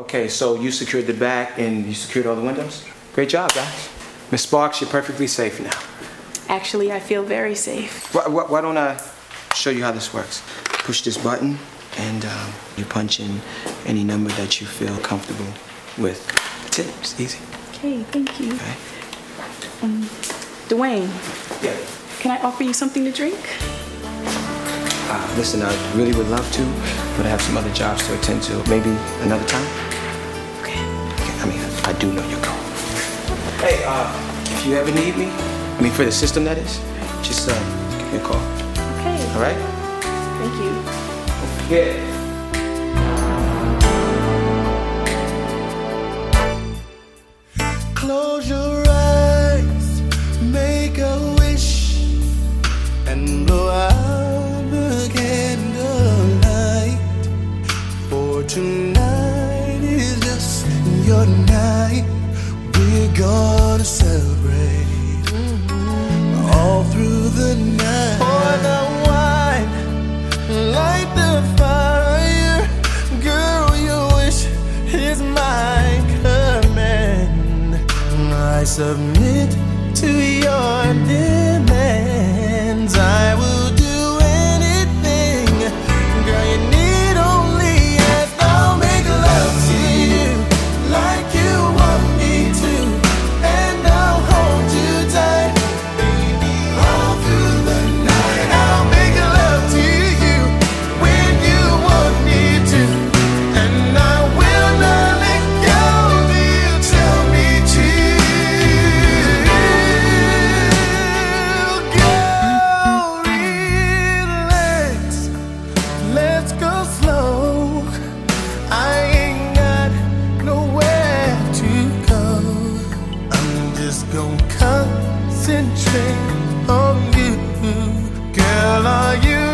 Okay, so you secured the back and you secured all the windows? Great job, guys. Miss Sparks, you're perfectly safe now. Actually, I feel very safe. Why, why, why don't I show you how this works? Push this button and um, you punch in any number that you feel comfortable with. That's it, it's easy. Okay, thank you. Okay? Um, Dwayne, Yeah. can I offer you something to drink? Uh, listen, I really would love to, but I have some other jobs to attend to. Maybe another time? Do know you're gone. Hey, uh, if you ever need me, I mean, for the system that is, just uh, give me a call. Okay. All right? Thank you. Yeah. Close your eyes, make a wish, and blow out submit color you.